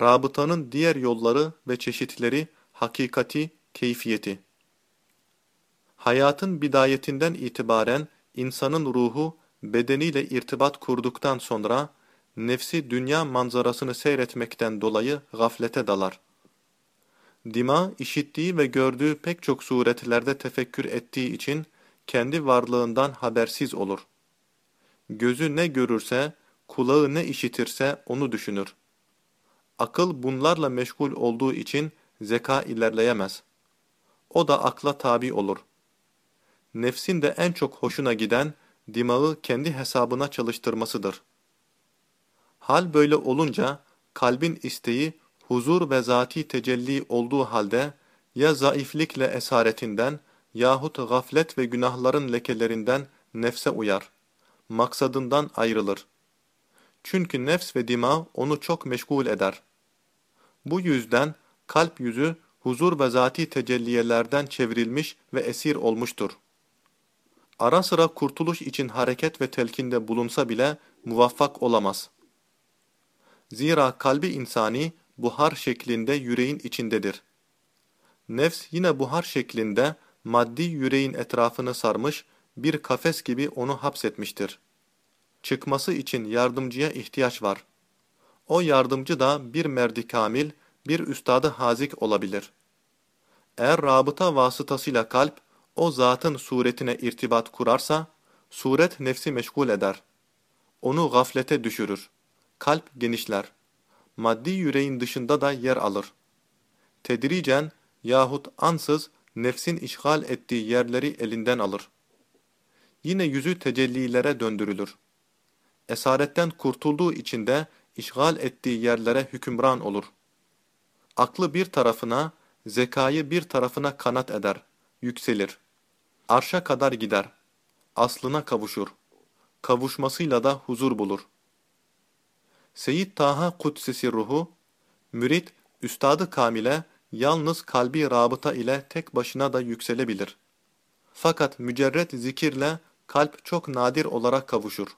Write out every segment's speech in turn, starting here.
Rabıtanın diğer yolları ve çeşitleri, hakikati, keyfiyeti. Hayatın bidayetinden itibaren insanın ruhu bedeniyle irtibat kurduktan sonra nefsi dünya manzarasını seyretmekten dolayı gaflete dalar. Dima işittiği ve gördüğü pek çok suretlerde tefekkür ettiği için kendi varlığından habersiz olur. Gözü ne görürse, kulağı ne işitirse onu düşünür. Akıl bunlarla meşgul olduğu için zeka ilerleyemez. O da akla tabi olur. Nefsin de en çok hoşuna giden, dimağı kendi hesabına çalıştırmasıdır. Hal böyle olunca, kalbin isteği, huzur ve zati tecelli olduğu halde, ya zayıflikle esaretinden, yahut gaflet ve günahların lekelerinden nefse uyar. Maksadından ayrılır. Çünkü nefs ve dima onu çok meşgul eder. Bu yüzden kalp yüzü huzur ve zati tecelliyelerden çevrilmiş ve esir olmuştur. Ara sıra kurtuluş için hareket ve telkinde bulunsa bile muvaffak olamaz. Zira kalbi insani buhar şeklinde yüreğin içindedir. Nefs yine buhar şeklinde maddi yüreğin etrafını sarmış bir kafes gibi onu hapsetmiştir. Çıkması için yardımcıya ihtiyaç var. O yardımcı da bir merdi kamil, bir üstadı hazik olabilir. Eğer rabıta vasıtasıyla kalp, o zatın suretine irtibat kurarsa, suret nefsi meşgul eder. Onu gaflete düşürür. Kalp genişler. Maddi yüreğin dışında da yer alır. Tedricen yahut ansız nefsin işgal ettiği yerleri elinden alır. Yine yüzü tecellilere döndürülür. Esaretten kurtulduğu için de işgal ettiği yerlere hükümran olur. Aklı bir tarafına, zekayı bir tarafına kanat eder, yükselir. Arşa kadar gider. Aslına kavuşur. Kavuşmasıyla da huzur bulur. Seyyid Taha Kudsesi ruhu, mürit, üstadı kamile, yalnız kalbi rabıta ile tek başına da yükselebilir. Fakat mücerret zikirle kalp çok nadir olarak kavuşur.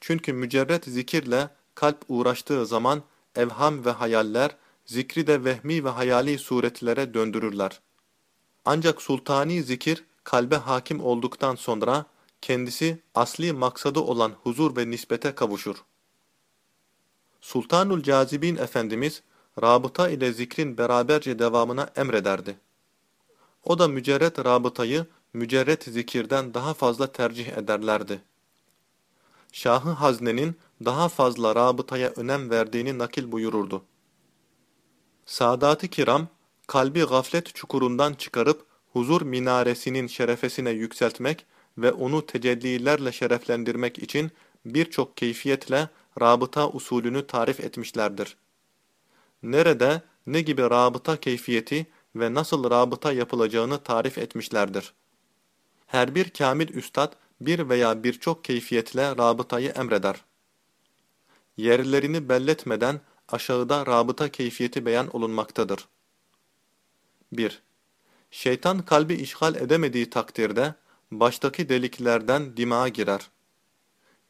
Çünkü mücerret zikirle kalp uğraştığı zaman evham ve hayaller, zikri de vehmi ve hayali suretlere döndürürler. Ancak sultani zikir kalbe hakim olduktan sonra kendisi asli maksadı olan huzur ve nispete kavuşur. Sultanul Cazibin Efendimiz, rabıta ile zikrin beraberce devamına emrederdi. O da mücerret rabıtayı mücerret zikirden daha fazla tercih ederlerdi. Şahı Hazne'nin daha fazla rabıtaya önem verdiğini nakil buyururdu. Sadat-ı kiram, kalbi gaflet çukurundan çıkarıp huzur minaresinin şerefesine yükseltmek ve onu tecellilerle şereflendirmek için birçok keyfiyetle rabıta usulünü tarif etmişlerdir. Nerede, ne gibi rabıta keyfiyeti ve nasıl rabıta yapılacağını tarif etmişlerdir. Her bir kamil üstad bir veya birçok keyfiyetle rabıtayı emreder. Yerlerini belletmeden aşağıda rabıta keyfiyeti beyan olunmaktadır. 1. Şeytan kalbi işgal edemediği takdirde baştaki deliklerden dimağa girer.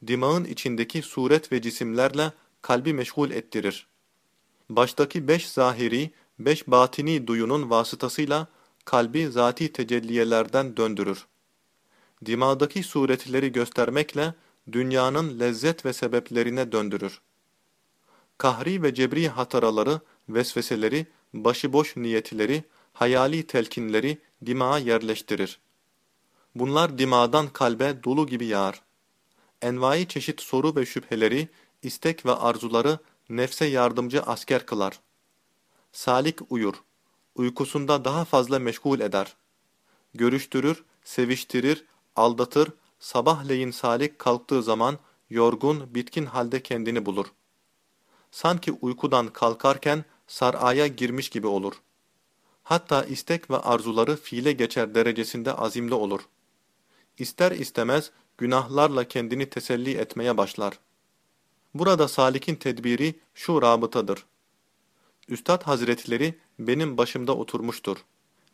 Dimağın içindeki suret ve cisimlerle kalbi meşgul ettirir. Baştaki beş zahiri, beş batini duyunun vasıtasıyla kalbi zati tecelliyelerden döndürür. Dimağdaki suretleri göstermekle dünyanın lezzet ve sebeplerine döndürür. Kahri ve cebri hataraları, vesveseleri, başıboş niyetleri, hayali telkinleri dimağa yerleştirir. Bunlar dimadan kalbe dolu gibi yağar. Envai çeşit soru ve şüpheleri, istek ve arzuları nefse yardımcı asker kılar. Salik uyur. Uykusunda daha fazla meşgul eder. Görüştürür, seviştirir, aldatır, sabahleyin salik kalktığı zaman yorgun, bitkin halde kendini bulur. Sanki uykudan kalkarken saraya girmiş gibi olur. Hatta istek ve arzuları fiile geçer derecesinde azimli olur. İster istemez günahlarla kendini teselli etmeye başlar. Burada salikin tedbiri şu rabıtadır. Üstad hazretleri benim başımda oturmuştur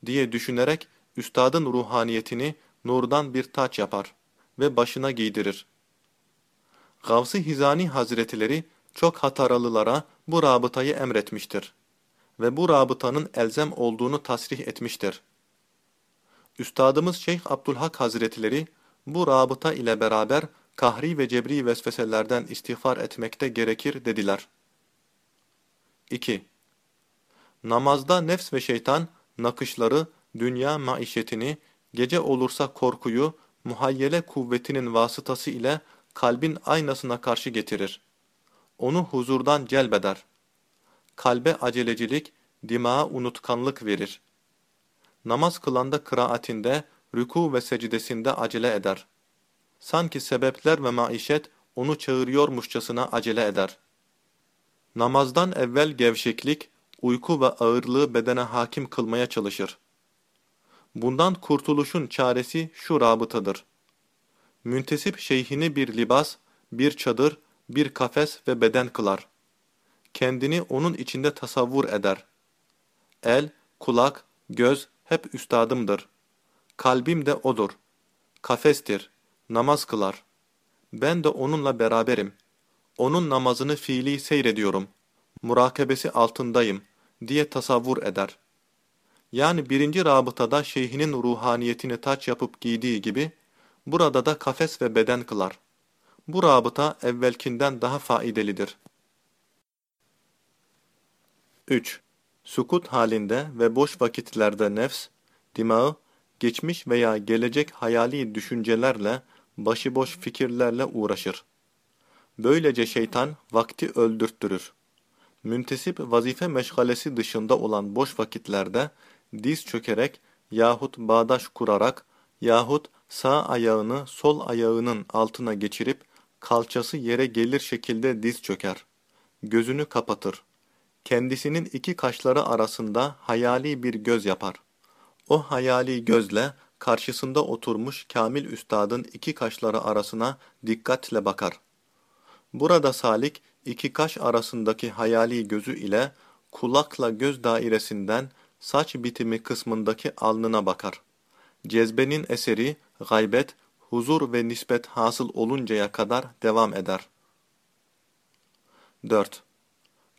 diye düşünerek üstadın ruhaniyetini nurdan bir taç yapar ve başına giydirir. Gavs-ı Hizani hazretleri çok hataralılara, bu rabıtayı emretmiştir ve bu rabıtanın elzem olduğunu tasrih etmiştir. Üstadımız Şeyh Abdülhak Hazretleri bu rabıta ile beraber kahri ve cebri vesveselerden istiğfar etmekte gerekir dediler. 2. Namazda nefs ve şeytan nakışları, dünya maişetini, gece olursa korkuyu, muhayyele kuvvetinin vasıtası ile kalbin aynasına karşı getirir. Onu huzurdan celbeder. Kalbe acelecilik, dimağa unutkanlık verir. Namaz kılanda kıraatinde, rükû ve secdesinde acele eder. Sanki sebepler ve maişet onu çağırıyormuşçasına acele eder. Namazdan evvel gevşeklik, uyku ve ağırlığı bedene hakim kılmaya çalışır. Bundan kurtuluşun çaresi şu rabıtadır. Müntesip şeyhini bir libas, bir çadır, bir kafes ve beden kılar. Kendini onun içinde tasavvur eder. El, kulak, göz hep üstadımdır. Kalbim de odur. Kafestir, namaz kılar. Ben de onunla beraberim. Onun namazını fiili seyrediyorum. Murakebesi altındayım diye tasavvur eder. Yani birinci rabıtada şeyhinin ruhaniyetini taç yapıp giydiği gibi, burada da kafes ve beden kılar. Bu rabıta evvelkinden daha faidelidir. 3. Sukut halinde ve boş vakitlerde nefs, dimağı, geçmiş veya gelecek hayali düşüncelerle, başıboş fikirlerle uğraşır. Böylece şeytan vakti öldürttürür. Müntesip vazife meşgalesi dışında olan boş vakitlerde diz çökerek yahut bağdaş kurarak yahut sağ ayağını sol ayağının altına geçirip kalçası yere gelir şekilde diz çöker. Gözünü kapatır. Kendisinin iki kaşları arasında hayali bir göz yapar. O hayali gözle karşısında oturmuş Kamil Üstad'ın iki kaşları arasına dikkatle bakar. Burada salik iki kaş arasındaki hayali gözü ile kulakla göz dairesinden saç bitimi kısmındaki alnına bakar. Cezbenin eseri, gaybet, huzur ve nispet hasıl oluncaya kadar devam eder. 4.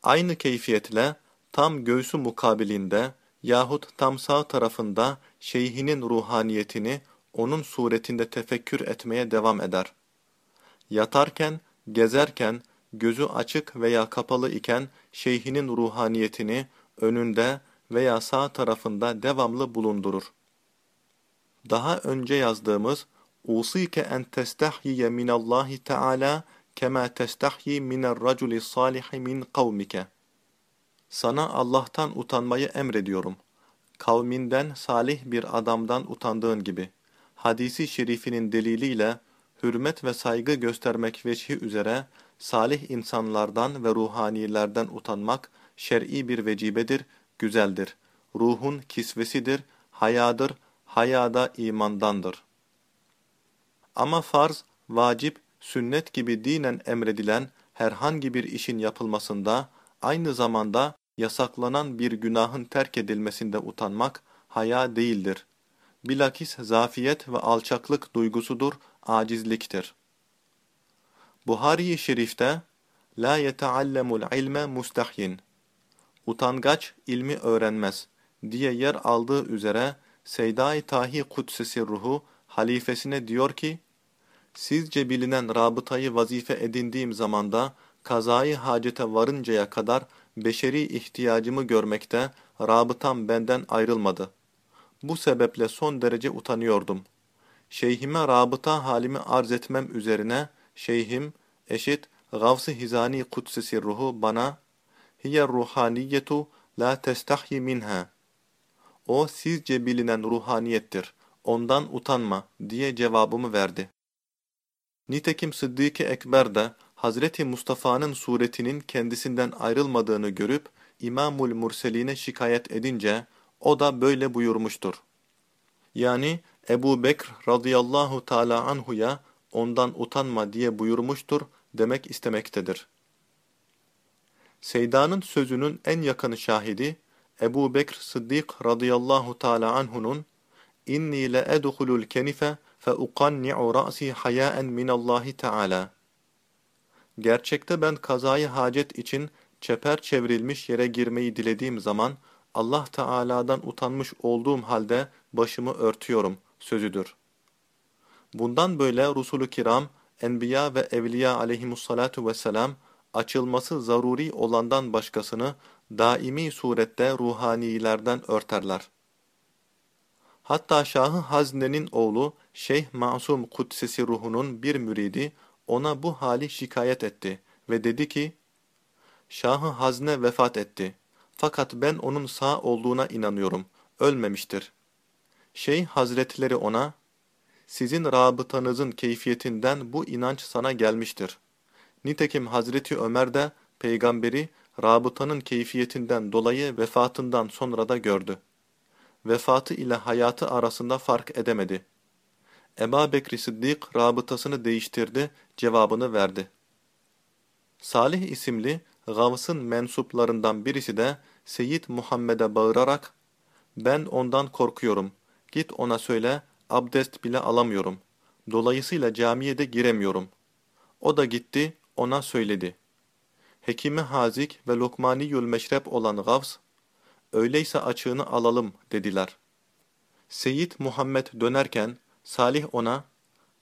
Aynı keyfiyetle tam göğsü mukabilinde yahut tam sağ tarafında şeyhinin ruhaniyetini onun suretinde tefekkür etmeye devam eder. Yatarken, gezerken, gözü açık veya kapalı iken şeyhinin ruhaniyetini önünde veya sağ tarafında devamlı bulundurur. Daha önce yazdığımız "Usike en testahyiye minallahi Teala kema testahyi mine'r-raculi salihi min kavmike." Sana Allah'tan utanmayı emrediyorum. Kavminden salih bir adamdan utandığın gibi. Hadisi şerifinin deliliyle hürmet ve saygı göstermek veçhi üzere salih insanlardan ve ruhanilerden utanmak şer'i bir vecibedir, güzeldir. Ruhun kisvesidir, hayadır, hayada imandandır. Ama farz, vacip, sünnet gibi dinen emredilen herhangi bir işin yapılmasında, aynı zamanda yasaklanan bir günahın terk edilmesinde utanmak, haya değildir. Bilakis zafiyet ve alçaklık duygusudur, acizliktir. Buhari-i Şerif'te La yeteallemul ilme mustahyin Utangaç ilmi öğrenmez diye yer aldığı üzere Seyda-i Tahi Kudsesi ruhu halifesine diyor ki Sizce bilinen rabıtayı vazife edindiğim zamanda kazayı hacete varıncaya kadar beşeri ihtiyacımı görmekte rabıtam benden ayrılmadı. Bu sebeple son derece utanıyordum. Şeyhime rabıta halimi arz etmem üzerine şeyhim eşit Gavs-ı Hizani Kudsesi ruhu bana hiye ruhaniyetu la testahyi minha o sizce bilinen ruhaniyettir. Ondan utanma diye cevabımı verdi. Nitekim Sıddık-ı Ekber de Hazreti Mustafa'nın suretinin kendisinden ayrılmadığını görüp İmamul Murselin'e şikayet edince o da böyle buyurmuştur. Yani Ebu Bekr radıyallahu teala anhuya ondan utanma diye buyurmuştur demek istemektedir. Seyda'nın sözünün en yakın şahidi Ebu Bekr Sıddık radıyallahu teala anhu'nun inni le edhulul kenife fe uqanni'u ra'si hayaen minallahi teala Gerçekte ben kazayı hacet için çeper çevrilmiş yere girmeyi dilediğim zaman Allah Teala'dan utanmış olduğum halde başımı örtüyorum sözüdür. Bundan böyle Rusulü Kiram, Enbiya ve Evliya aleyhimussalatu vesselam açılması zaruri olandan başkasını daimi surette ruhanilerden örterler. Hatta Şahı Hazne'nin oğlu Şeyh Masum Kudsesi ruhunun bir müridi ona bu hali şikayet etti ve dedi ki, Şahı Hazne vefat etti. Fakat ben onun sağ olduğuna inanıyorum. Ölmemiştir. Şeyh Hazretleri ona, sizin rabıtanızın keyfiyetinden bu inanç sana gelmiştir. Nitekim Hazreti Ömer de peygamberi rabıtanın keyfiyetinden dolayı vefatından sonra da gördü. Vefatı ile hayatı arasında fark edemedi. Eba Bekri Sıddık rabıtasını değiştirdi, cevabını verdi. Salih isimli Gavs'ın mensuplarından birisi de Seyyid Muhammed'e bağırarak, ben ondan korkuyorum, git ona söyle, abdest bile alamıyorum. Dolayısıyla camiye de giremiyorum. O da gitti, ona söyledi. Hekimi Hazik ve Lokmani Meşrep olan Gavs, öyleyse açığını alalım dediler. Seyyid Muhammed dönerken Salih ona,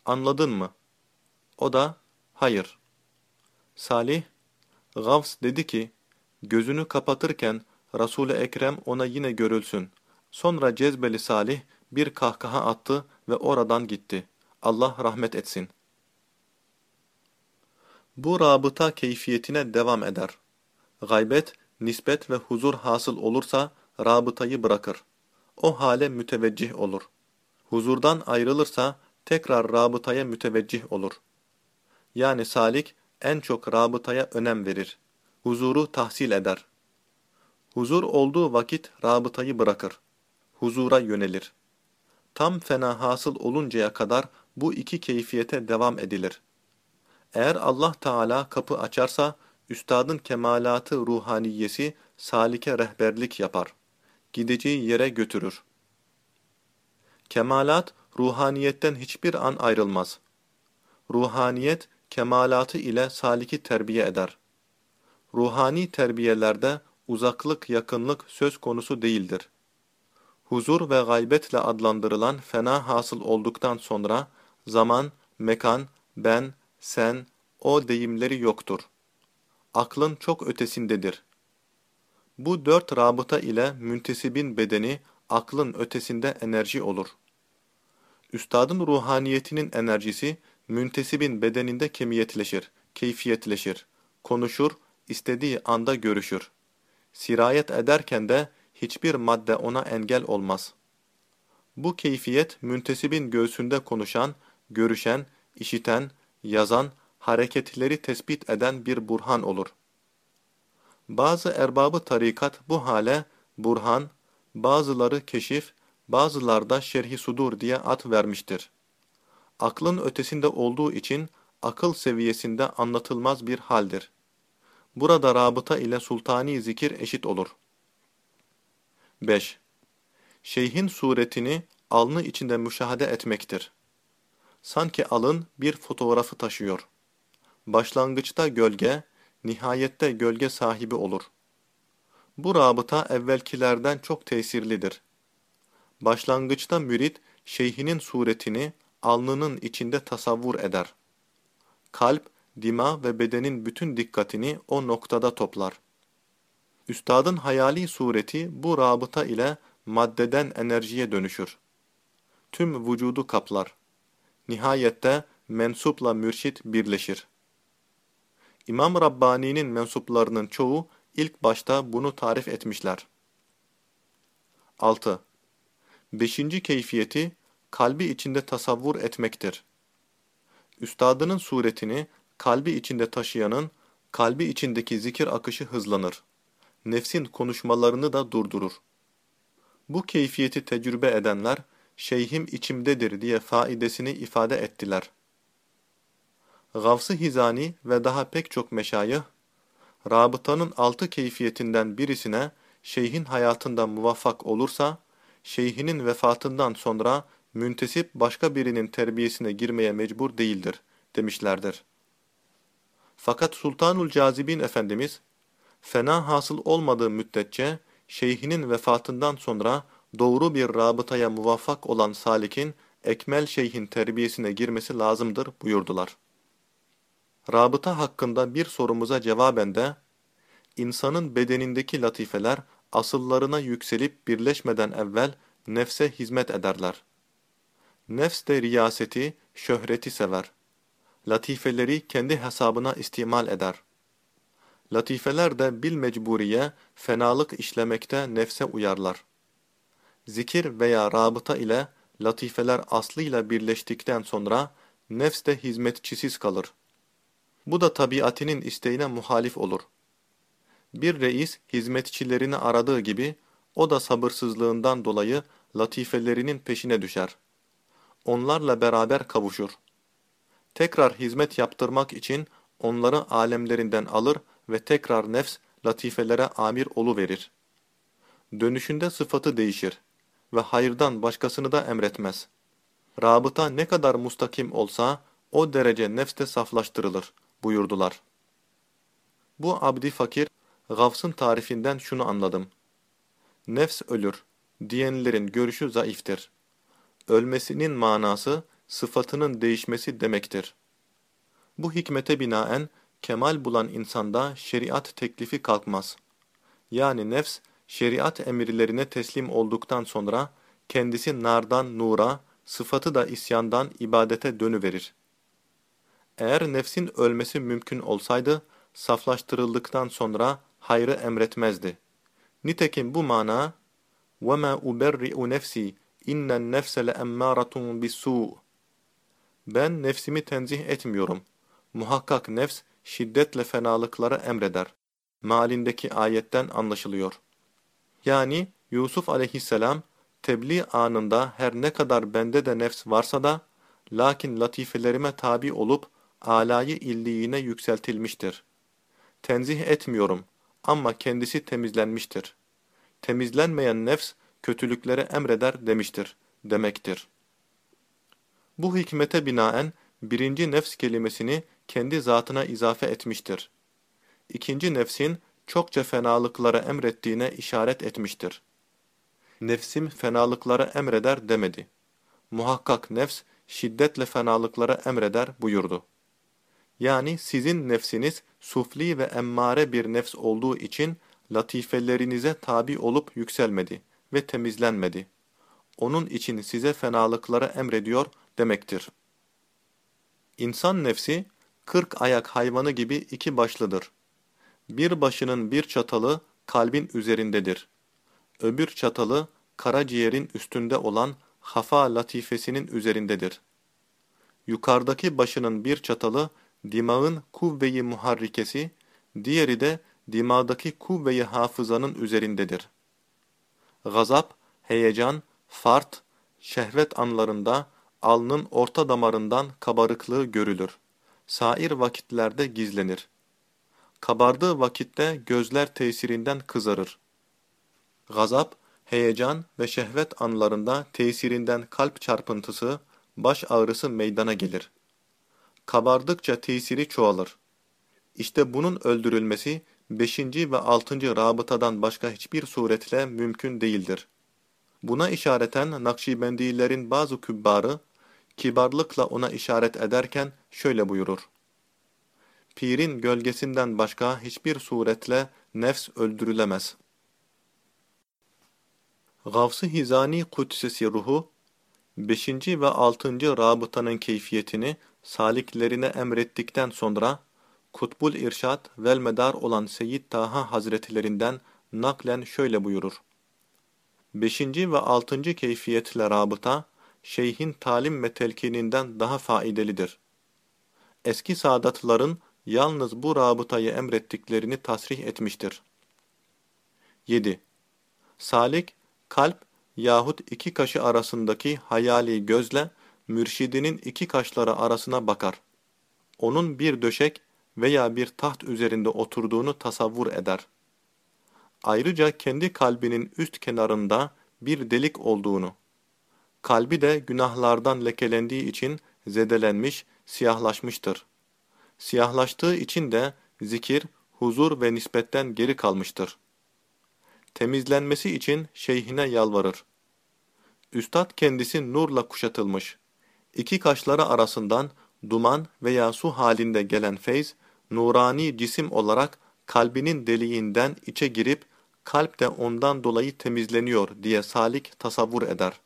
anladın mı? O da, hayır. Salih, Gavs dedi ki, gözünü kapatırken Resul-i Ekrem ona yine görülsün. Sonra Cezbeli Salih bir kahkaha attı ve oradan gitti. Allah rahmet etsin. Bu rabıta keyfiyetine devam eder. Gaybet, nispet ve huzur hasıl olursa rabıtayı bırakır. O hale müteveccih olur. Huzurdan ayrılırsa tekrar rabıtaya müteveccih olur. Yani salik en çok rabıtaya önem verir. Huzuru tahsil eder. Huzur olduğu vakit rabıtayı bırakır. Huzura yönelir. Tam fena hasıl oluncaya kadar bu iki keyfiyete devam edilir. Eğer Allah Teala kapı açarsa, üstadın kemalatı ruhaniyesi salike rehberlik yapar. Gideceği yere götürür. Kemalat, ruhaniyetten hiçbir an ayrılmaz. Ruhaniyet, kemalatı ile saliki terbiye eder. Ruhani terbiyelerde uzaklık yakınlık söz konusu değildir. Huzur ve gaybetle adlandırılan fena hasıl olduktan sonra zaman, mekan, ben, sen, o deyimleri yoktur. Aklın çok ötesindedir. Bu dört rabıta ile müntesibin bedeni aklın ötesinde enerji olur. Üstadın ruhaniyetinin enerjisi müntesibin bedeninde kemiyetleşir, keyfiyetleşir, konuşur, istediği anda görüşür. Sirayet ederken de hiçbir madde ona engel olmaz. Bu keyfiyet müntesibin göğsünde konuşan, görüşen, işiten, yazan, hareketleri tespit eden bir burhan olur. Bazı erbabı tarikat bu hale burhan, bazıları keşif, bazılarda şerhi sudur diye ad vermiştir. Aklın ötesinde olduğu için akıl seviyesinde anlatılmaz bir haldir. Burada rabıta ile sultani zikir eşit olur. 5. Şeyhin suretini alnı içinde müşahede etmektir. Sanki alın bir fotoğrafı taşıyor. Başlangıçta gölge, nihayette gölge sahibi olur. Bu rabıta evvelkilerden çok tesirlidir. Başlangıçta mürit, şeyhinin suretini alnının içinde tasavvur eder. Kalp, dima ve bedenin bütün dikkatini o noktada toplar. Üstadın hayali sureti bu rabıta ile maddeden enerjiye dönüşür. Tüm vücudu kaplar. Nihayette mensupla mürşit birleşir. İmam Rabbani'nin mensuplarının çoğu ilk başta bunu tarif etmişler. 6. Beşinci keyfiyeti, kalbi içinde tasavvur etmektir. Üstadının suretini kalbi içinde taşıyanın, kalbi içindeki zikir akışı hızlanır. Nefsin konuşmalarını da durdurur. Bu keyfiyeti tecrübe edenler, şeyhim içimdedir diye faidesini ifade ettiler. Gavs-ı Hizani ve daha pek çok meşayih, rabıtanın altı keyfiyetinden birisine şeyhin hayatında muvaffak olursa, şeyhinin vefatından sonra müntesip başka birinin terbiyesine girmeye mecbur değildir, demişlerdir. Fakat Sultanul Cazibin Efendimiz, Fena hasıl olmadığı müddetçe şeyhinin vefatından sonra doğru bir rabıtaya muvaffak olan salikin ekmel şeyhin terbiyesine girmesi lazımdır buyurdular. Rabıta hakkında bir sorumuza cevaben de, insanın bedenindeki latifeler asıllarına yükselip birleşmeden evvel nefse hizmet ederler. Nefs de riyaseti, şöhreti sever. Latifeleri kendi hesabına istimal eder. Latifeler de bil mecburiye fenalık işlemekte nefse uyarlar. Zikir veya rabıta ile latifeler aslıyla birleştikten sonra nefs de hizmetçisiz kalır. Bu da tabiatinin isteğine muhalif olur. Bir reis hizmetçilerini aradığı gibi o da sabırsızlığından dolayı latifelerinin peşine düşer. Onlarla beraber kavuşur. Tekrar hizmet yaptırmak için onları alemlerinden alır ve tekrar nefs latifelere amir verir. Dönüşünde sıfatı değişir ve hayırdan başkasını da emretmez. Rabıta ne kadar mustakim olsa o derece nefste saflaştırılır buyurdular. Bu abdi fakir, Gavs'ın tarifinden şunu anladım. Nefs ölür, diyenlerin görüşü zayıftır. Ölmesinin manası, sıfatının değişmesi demektir. Bu hikmete binaen, kemal bulan insanda şeriat teklifi kalkmaz. Yani nefs, şeriat emirlerine teslim olduktan sonra, kendisi nardan nura, sıfatı da isyandan ibadete dönüverir. Eğer nefsin ölmesi mümkün olsaydı, saflaştırıldıktan sonra hayrı emretmezdi. Nitekim bu mana وَمَا أُبَرِّئُ نَفْسِي اِنَّ النَّفْسَ لَاَمَّارَةٌ بِالسُّوءِ Ben nefsimi tenzih etmiyorum. Muhakkak nefs şiddetle fenalıkları emreder. Malindeki ayetten anlaşılıyor. Yani Yusuf aleyhisselam tebliğ anında her ne kadar bende de nefs varsa da lakin latifelerime tabi olup alayı illiğine yükseltilmiştir. Tenzih etmiyorum ama kendisi temizlenmiştir. Temizlenmeyen nefs kötülüklere emreder demiştir, demektir. Bu hikmete binaen birinci nefs kelimesini kendi zatına izafe etmiştir. İkinci nefsin çokça fenalıklara emrettiğine işaret etmiştir. Nefsim fenalıklara emreder demedi. Muhakkak nefs şiddetle fenalıklara emreder buyurdu. Yani sizin nefsiniz sufli ve emmare bir nefs olduğu için latifelerinize tabi olup yükselmedi ve temizlenmedi. Onun için size fenalıklara emrediyor demektir. İnsan nefsi, kırk ayak hayvanı gibi iki başlıdır. Bir başının bir çatalı kalbin üzerindedir. Öbür çatalı karaciğerin üstünde olan hafa latifesinin üzerindedir. Yukarıdaki başının bir çatalı dimağın kuvve-i muharrikesi, diğeri de dimağdaki kuvve-i hafızanın üzerindedir. Gazap, heyecan, fart, şehvet anlarında alnın orta damarından kabarıklığı görülür. Sair vakitlerde gizlenir. Kabardığı vakitte gözler tesirinden kızarır. Gazap, heyecan ve şehvet anlarında tesirinden kalp çarpıntısı, baş ağrısı meydana gelir. Kabardıkça tesiri çoğalır. İşte bunun öldürülmesi, beşinci ve altıncı rabıtadan başka hiçbir suretle mümkün değildir. Buna işareten Nakşibendilerin bazı kübbarı, kibarlıkla ona işaret ederken şöyle buyurur. Pirin gölgesinden başka hiçbir suretle nefs öldürülemez. Gavs-ı Hizani Kudsesi ruhu, 5. ve 6. rabıtanın keyfiyetini saliklerine emrettikten sonra, Kutbul İrşad velmedar olan Seyyid Taha Hazretlerinden naklen şöyle buyurur. 5. ve 6. keyfiyetle rabıta, şeyhin talim ve telkininden daha faidelidir. Eski saadatların yalnız bu rabıtayı emrettiklerini tasrih etmiştir. 7. Salik, kalp yahut iki kaşı arasındaki hayali gözle mürşidinin iki kaşları arasına bakar. Onun bir döşek veya bir taht üzerinde oturduğunu tasavvur eder. Ayrıca kendi kalbinin üst kenarında bir delik olduğunu, kalbi de günahlardan lekelendiği için zedelenmiş, siyahlaşmıştır. Siyahlaştığı için de zikir, huzur ve nispetten geri kalmıştır. Temizlenmesi için şeyhine yalvarır. Üstad kendisi nurla kuşatılmış. İki kaşları arasından duman veya su halinde gelen feyz, nurani cisim olarak kalbinin deliğinden içe girip kalp de ondan dolayı temizleniyor diye salik tasavvur eder.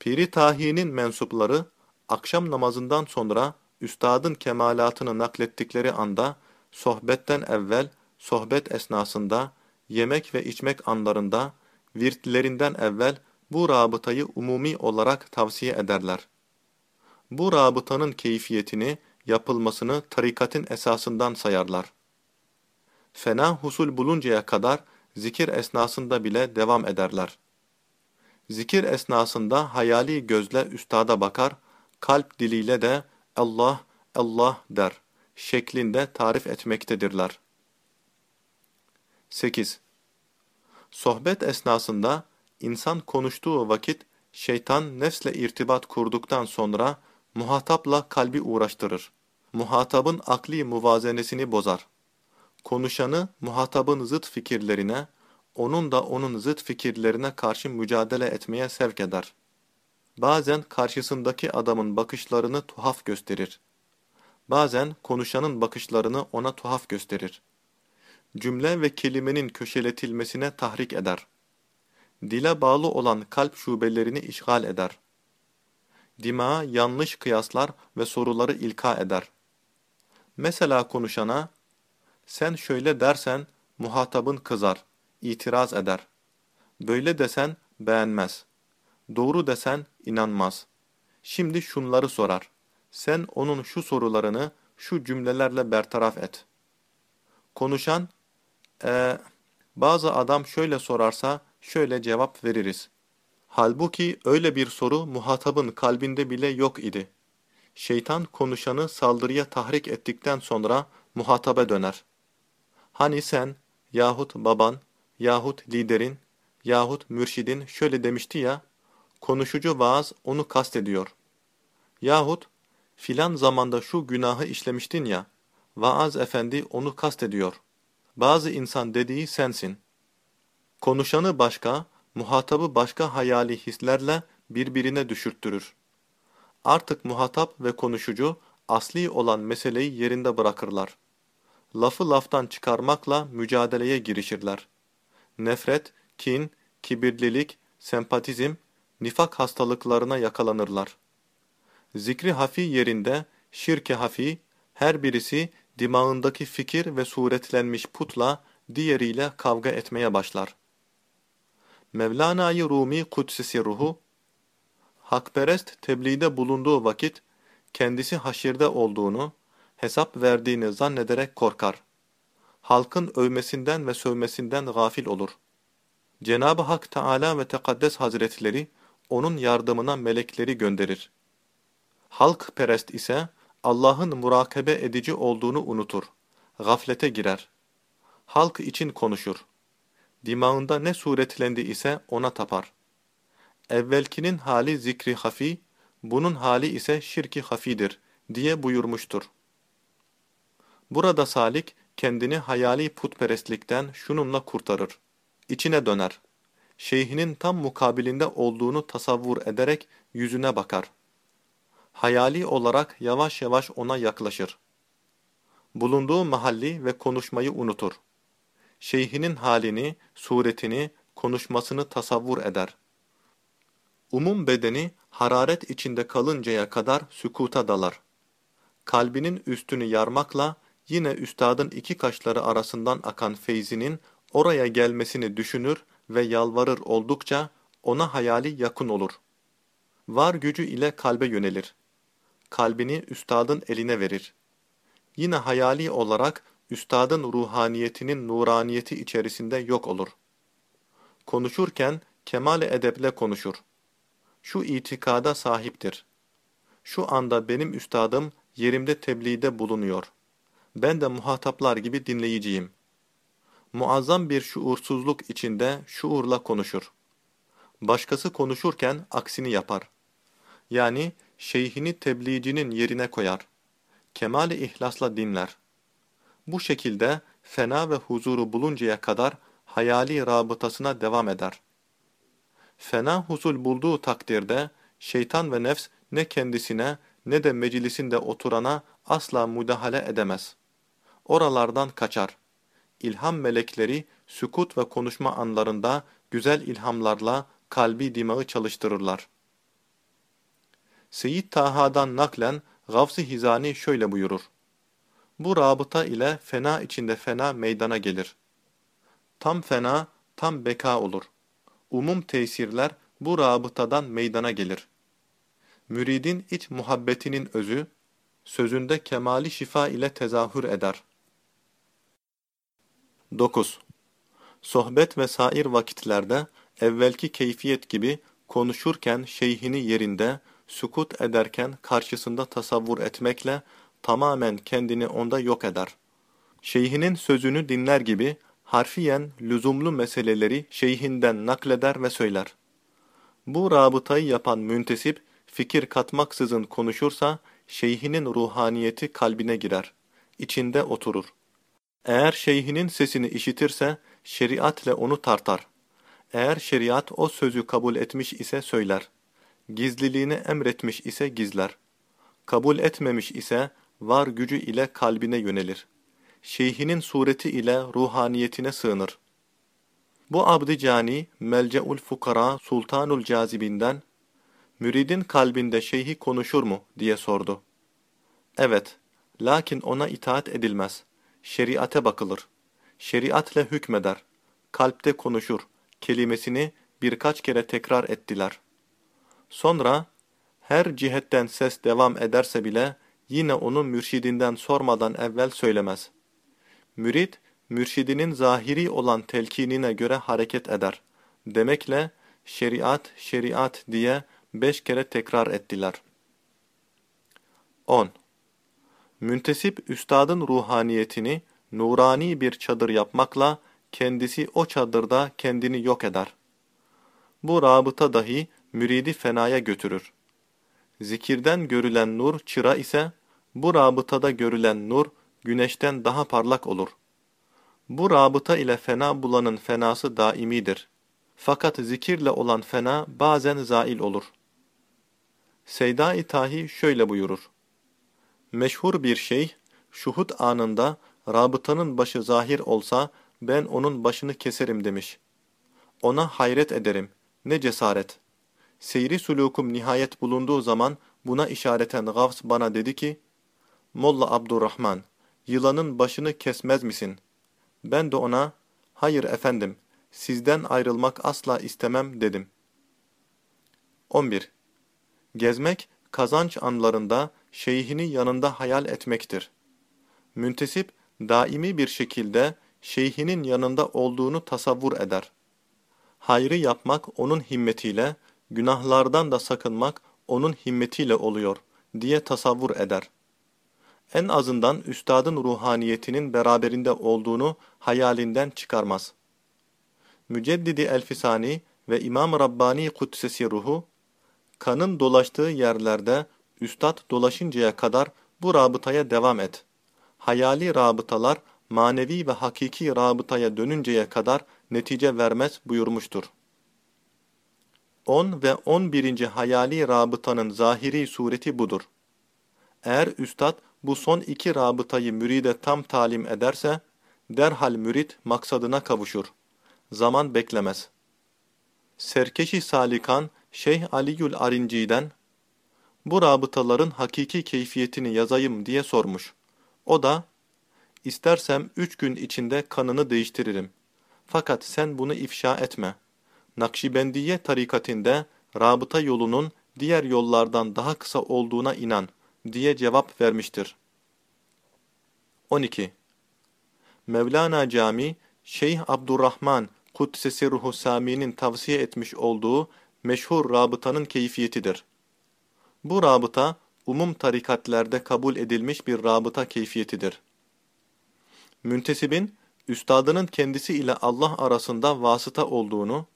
Piri Tahi'nin mensupları akşam namazından sonra üstadın kemalatını naklettikleri anda sohbetten evvel, sohbet esnasında, yemek ve içmek anlarında, virtlerinden evvel bu rabıtayı umumi olarak tavsiye ederler. Bu rabıtanın keyfiyetini, yapılmasını tarikatın esasından sayarlar. Fena husul buluncaya kadar zikir esnasında bile devam ederler. Zikir esnasında hayali gözle üstada bakar, kalp diliyle de Allah, Allah der şeklinde tarif etmektedirler. 8. Sohbet esnasında insan konuştuğu vakit şeytan nefsle irtibat kurduktan sonra muhatapla kalbi uğraştırır. Muhatabın akli muvazenesini bozar. Konuşanı muhatabın zıt fikirlerine, onun da onun zıt fikirlerine karşı mücadele etmeye sevk eder. Bazen karşısındaki adamın bakışlarını tuhaf gösterir. Bazen konuşanın bakışlarını ona tuhaf gösterir. Cümle ve kelimenin köşeletilmesine tahrik eder. Dile bağlı olan kalp şubelerini işgal eder. Dimağa yanlış kıyaslar ve soruları ilka eder. Mesela konuşana, sen şöyle dersen muhatabın kızar, itiraz eder. Böyle desen beğenmez. Doğru desen inanmaz. Şimdi şunları sorar. Sen onun şu sorularını şu cümlelerle bertaraf et. Konuşan, ee, bazı adam şöyle sorarsa şöyle cevap veririz. Halbuki öyle bir soru muhatabın kalbinde bile yok idi. Şeytan konuşanı saldırıya tahrik ettikten sonra muhatabe döner. Hani sen yahut baban yahut liderin yahut mürşidin şöyle demişti ya, konuşucu vaaz onu kastediyor. Yahut filan zamanda şu günahı işlemiştin ya, vaaz efendi onu kastediyor. Bazı insan dediği sensin. Konuşanı başka, muhatabı başka hayali hislerle birbirine düşürttürür. Artık muhatap ve konuşucu asli olan meseleyi yerinde bırakırlar. Lafı laftan çıkarmakla mücadeleye girişirler. Nefret, kin, kibirlilik, sempatizm, nifak hastalıklarına yakalanırlar. Zikri hafi yerinde, şirke hafi, her birisi dimağındaki fikir ve suretlenmiş putla diğeriyle kavga etmeye başlar. Mevlana-i Rumi Kudsisi ruhu, hakperest tebliğde bulunduğu vakit kendisi haşirde olduğunu, hesap verdiğini zannederek korkar. Halkın övmesinden ve sövmesinden gafil olur. Cenab-ı Hak Teala ve Tekaddes Hazretleri onun yardımına melekleri gönderir. Halk perest ise Allah'ın murakabe edici olduğunu unutur. Gaflete girer. Halk için konuşur. Dimağında ne suretlendi ise ona tapar. Evvelkinin hali zikri hafi, bunun hali ise şirki hafidir diye buyurmuştur. Burada salik kendini hayali putperestlikten şununla kurtarır. İçine döner. Şeyhinin tam mukabilinde olduğunu tasavvur ederek yüzüne bakar. Hayali olarak yavaş yavaş ona yaklaşır. Bulunduğu mahalli ve konuşmayı unutur. Şeyhinin halini, suretini, konuşmasını tasavvur eder. Umum bedeni hararet içinde kalıncaya kadar sükuta dalar. Kalbinin üstünü yarmakla yine üstadın iki kaşları arasından akan feyzinin oraya gelmesini düşünür ve yalvarır oldukça ona hayali yakın olur. Var gücü ile kalbe yönelir. Kalbini üstadın eline verir. Yine hayali olarak üstadın ruhaniyetinin nuraniyeti içerisinde yok olur. Konuşurken kemal edeple konuşur. Şu itikada sahiptir. Şu anda benim üstadım yerimde tebliğde bulunuyor. Ben de muhataplar gibi dinleyiciyim. Muazzam bir şuursuzluk içinde şuurla konuşur. Başkası konuşurken aksini yapar. Yani şeyhini tebliğcinin yerine koyar. Kemali ihlasla dinler. Bu şekilde fena ve huzuru buluncaya kadar hayali rabıtasına devam eder. Fena huzul bulduğu takdirde şeytan ve nefs ne kendisine ne de meclisinde oturana asla müdahale edemez. Oralardan kaçar. İlham melekleri sükut ve konuşma anlarında güzel ilhamlarla kalbi dimağı çalıştırırlar. Seyyid Taha'dan naklen Gavs-ı Hizani şöyle buyurur. Bu rabıta ile fena içinde fena meydana gelir. Tam fena, tam beka olur. Umum tesirler bu rabıtadan meydana gelir. Müridin iç muhabbetinin özü, sözünde kemali şifa ile tezahür eder. 9. Sohbet ve sair vakitlerde evvelki keyfiyet gibi konuşurken şeyhini yerinde, sukut ederken karşısında tasavvur etmekle tamamen kendini onda yok eder. Şeyhinin sözünü dinler gibi harfiyen lüzumlu meseleleri şeyhinden nakleder ve söyler. Bu rabıtayı yapan müntesip fikir katmaksızın konuşursa şeyhinin ruhaniyeti kalbine girer, içinde oturur. Eğer şeyhinin sesini işitirse şeriatle onu tartar. Eğer şeriat o sözü kabul etmiş ise söyler. Gizliliğini emretmiş ise gizler. Kabul etmemiş ise var gücü ile kalbine yönelir. Şeyhinin sureti ile ruhaniyetine sığınır. Bu abdi cani, melce'ul fukara, sultanul cazibinden, müridin kalbinde şeyhi konuşur mu diye sordu. Evet, lakin ona itaat edilmez. Şeriate bakılır. Şeriatle hükmeder. Kalpte konuşur. Kelimesini birkaç kere tekrar ettiler. Sonra, her cihetten ses devam ederse bile, yine onu mürşidinden sormadan evvel söylemez. Mürid, mürşidinin zahiri olan telkinine göre hareket eder. Demekle şeriat, şeriat diye beş kere tekrar ettiler. 10. Müntesip üstadın ruhaniyetini nurani bir çadır yapmakla kendisi o çadırda kendini yok eder. Bu rabıta dahi müridi fenaya götürür. Zikirden görülen nur çıra ise bu rabıtada görülen nur güneşten daha parlak olur. Bu rabıta ile fena bulanın fenası daimidir. Fakat zikirle olan fena bazen zail olur. Seyda-i Tahi şöyle buyurur. Meşhur bir şey, şuhut anında rabıtanın başı zahir olsa ben onun başını keserim demiş. Ona hayret ederim. Ne cesaret. Seyri sulukum nihayet bulunduğu zaman buna işareten Gavs bana dedi ki, Molla Abdurrahman, yılanın başını kesmez misin? Ben de ona, hayır efendim, sizden ayrılmak asla istemem dedim. 11. Gezmek, kazanç anlarında şeyhini yanında hayal etmektir. Müntesip, daimi bir şekilde şeyhinin yanında olduğunu tasavvur eder. Hayrı yapmak onun himmetiyle, günahlardan da sakınmak onun himmetiyle oluyor diye tasavvur eder. En azından üstadın ruhaniyetinin beraberinde olduğunu hayalinden çıkarmaz. Müceddidi Elfisani ve İmam Rabbani Kudsesi ruhu, kanın dolaştığı yerlerde üstad dolaşıncaya kadar bu rabıtaya devam et. Hayali rabıtalar manevi ve hakiki rabıtaya dönünceye kadar netice vermez buyurmuştur. 10 ve 11. hayali rabıtanın zahiri sureti budur. Eğer üstad bu son iki rabıtayı müride tam talim ederse, derhal mürit maksadına kavuşur. Zaman beklemez. Serkeşi Salikan Şeyh Aliyül Arinci'den, bu rabıtaların hakiki keyfiyetini yazayım diye sormuş. O da, istersem üç gün içinde kanını değiştiririm. Fakat sen bunu ifşa etme. Nakşibendiye tarikatinde rabıta yolunun diğer yollardan daha kısa olduğuna inan diye cevap vermiştir. 12. Mevlana Cami, Şeyh Abdurrahman Kudsesi Ruhu Sami'nin tavsiye etmiş olduğu meşhur rabıtanın keyfiyetidir. Bu rabıta, umum tarikatlerde kabul edilmiş bir rabıta keyfiyetidir. Müntesibin, üstadının kendisi ile Allah arasında vasıta olduğunu,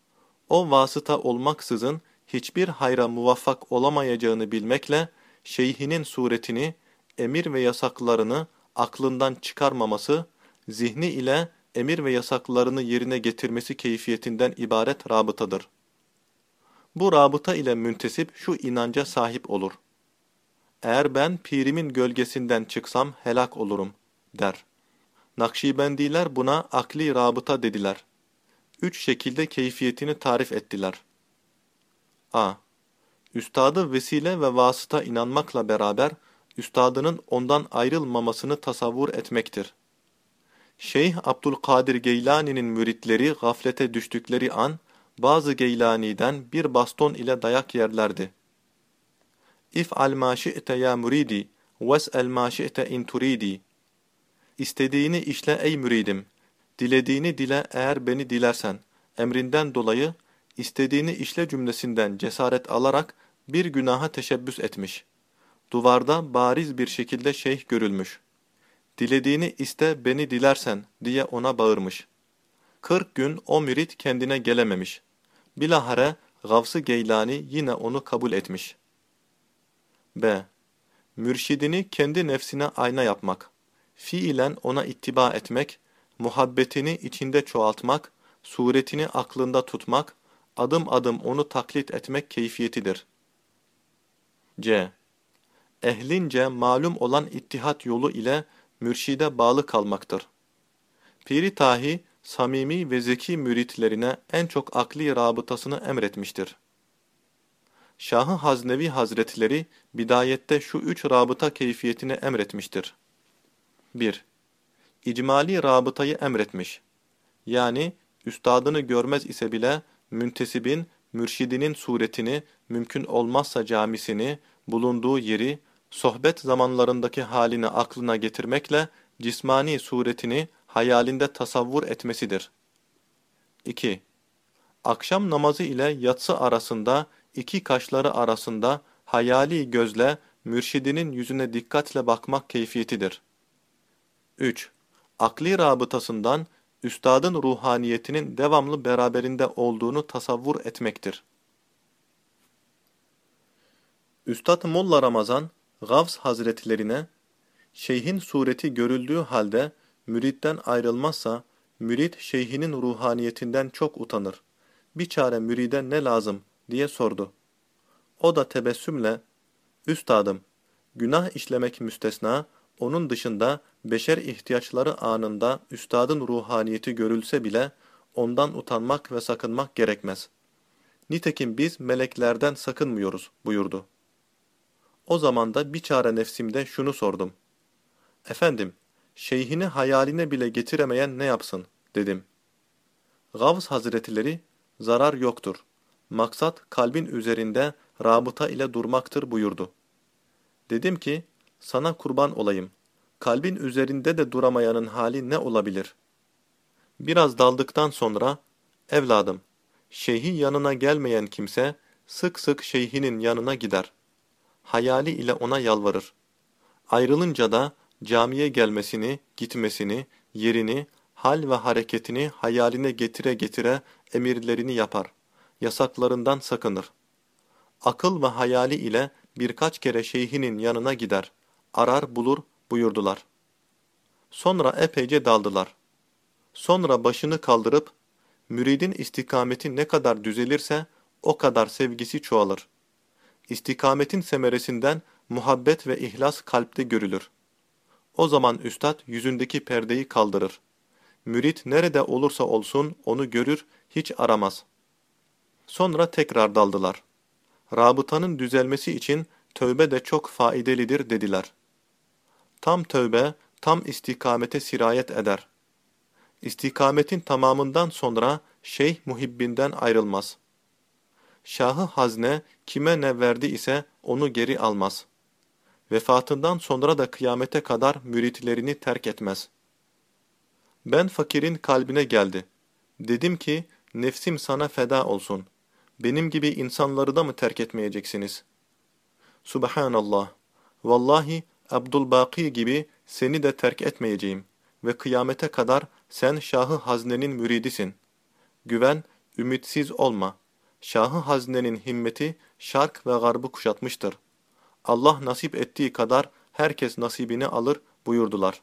o vasıta olmaksızın hiçbir hayra muvaffak olamayacağını bilmekle, şeyhinin suretini, emir ve yasaklarını aklından çıkarmaması, zihni ile emir ve yasaklarını yerine getirmesi keyfiyetinden ibaret rabıtadır. Bu rabıta ile müntesip şu inanca sahip olur. Eğer ben pirimin gölgesinden çıksam helak olurum, der. Nakşibendiler buna akli rabıta dediler. Üç şekilde keyfiyetini tarif ettiler. a. Üstadı vesile ve vasıta inanmakla beraber, üstadının ondan ayrılmamasını tasavvur etmektir. Şeyh Abdülkadir Geylani'nin müritleri gaflete düştükleri an, bazı Geylani'den bir baston ile dayak yerlerdi. İf'al ma şi'te ya muridi, ves'el ma şi'te in turidi. İstediğini işle ey müridim, dilediğini dile eğer beni dilersen, emrinden dolayı, istediğini işle cümlesinden cesaret alarak bir günaha teşebbüs etmiş. Duvarda bariz bir şekilde şeyh görülmüş. Dilediğini iste beni dilersen diye ona bağırmış. Kırk gün o mürit kendine gelememiş. Bilahare Gavs-ı Geylani yine onu kabul etmiş. B. Mürşidini kendi nefsine ayna yapmak, fiilen ona ittiba etmek, muhabbetini içinde çoğaltmak, suretini aklında tutmak, adım adım onu taklit etmek keyfiyetidir. C. Ehlince malum olan ittihat yolu ile mürşide bağlı kalmaktır. Piri Tahi, samimi ve zeki müritlerine en çok akli rabıtasını emretmiştir. Şahı Haznevi Hazretleri bidayette şu üç rabıta keyfiyetini emretmiştir. 1. İcmali rabıtayı emretmiş. Yani üstadını görmez ise bile müntesibin, mürşidinin suretini, mümkün olmazsa camisini, bulunduğu yeri, sohbet zamanlarındaki halini aklına getirmekle cismani suretini hayalinde tasavvur etmesidir. 2. Akşam namazı ile yatsı arasında, iki kaşları arasında hayali gözle mürşidinin yüzüne dikkatle bakmak keyfiyetidir. 3. Akli rabıtasından üstadın ruhaniyetinin devamlı beraberinde olduğunu tasavvur etmektir. Üstad Molla Ramazan, Gavs Hazretlerine, şeyhin sureti görüldüğü halde müritten ayrılmazsa, mürit şeyhinin ruhaniyetinden çok utanır. Bir çare müride ne lazım diye sordu. O da tebessümle, Üstadım, günah işlemek müstesna, onun dışında beşer ihtiyaçları anında üstadın ruhaniyeti görülse bile ondan utanmak ve sakınmak gerekmez. Nitekim biz meleklerden sakınmıyoruz buyurdu. O zaman da bir çare nefsimde şunu sordum. Efendim, şeyhini hayaline bile getiremeyen ne yapsın, dedim. Gavs hazretleri, zarar yoktur. Maksat kalbin üzerinde rabıta ile durmaktır buyurdu. Dedim ki, sana kurban olayım. Kalbin üzerinde de duramayanın hali ne olabilir? Biraz daldıktan sonra, evladım, şeyhi yanına gelmeyen kimse, sık sık şeyhinin yanına gider. Hayali ile ona yalvarır. Ayrılınca da, camiye gelmesini, gitmesini, yerini, hal ve hareketini hayaline getire getire emirlerini yapar. Yasaklarından sakınır. Akıl ve hayali ile birkaç kere şeyhinin yanına gider. Arar bulur buyurdular. Sonra epeyce daldılar. Sonra başını kaldırıp, müridin istikameti ne kadar düzelirse o kadar sevgisi çoğalır. İstikametin semeresinden muhabbet ve ihlas kalpte görülür. O zaman üstad yüzündeki perdeyi kaldırır. Mürit nerede olursa olsun onu görür, hiç aramaz. Sonra tekrar daldılar. Rabıtanın düzelmesi için tövbe de çok faidelidir dediler. Tam tövbe, tam istikamete sirayet eder. İstikametin tamamından sonra şeyh muhibbinden ayrılmaz. Şahı hazne kime ne verdi ise onu geri almaz. Vefatından sonra da kıyamete kadar müritlerini terk etmez. Ben fakirin kalbine geldi. Dedim ki, nefsim sana feda olsun. Benim gibi insanları da mı terk etmeyeceksiniz? Subhanallah. Vallahi Abdülbaki gibi seni de terk etmeyeceğim ve kıyamete kadar sen Şahı Hazne'nin müridisin. Güven, ümitsiz olma. Şahı Hazne'nin himmeti şark ve garbı kuşatmıştır. Allah nasip ettiği kadar herkes nasibini alır, buyurdular.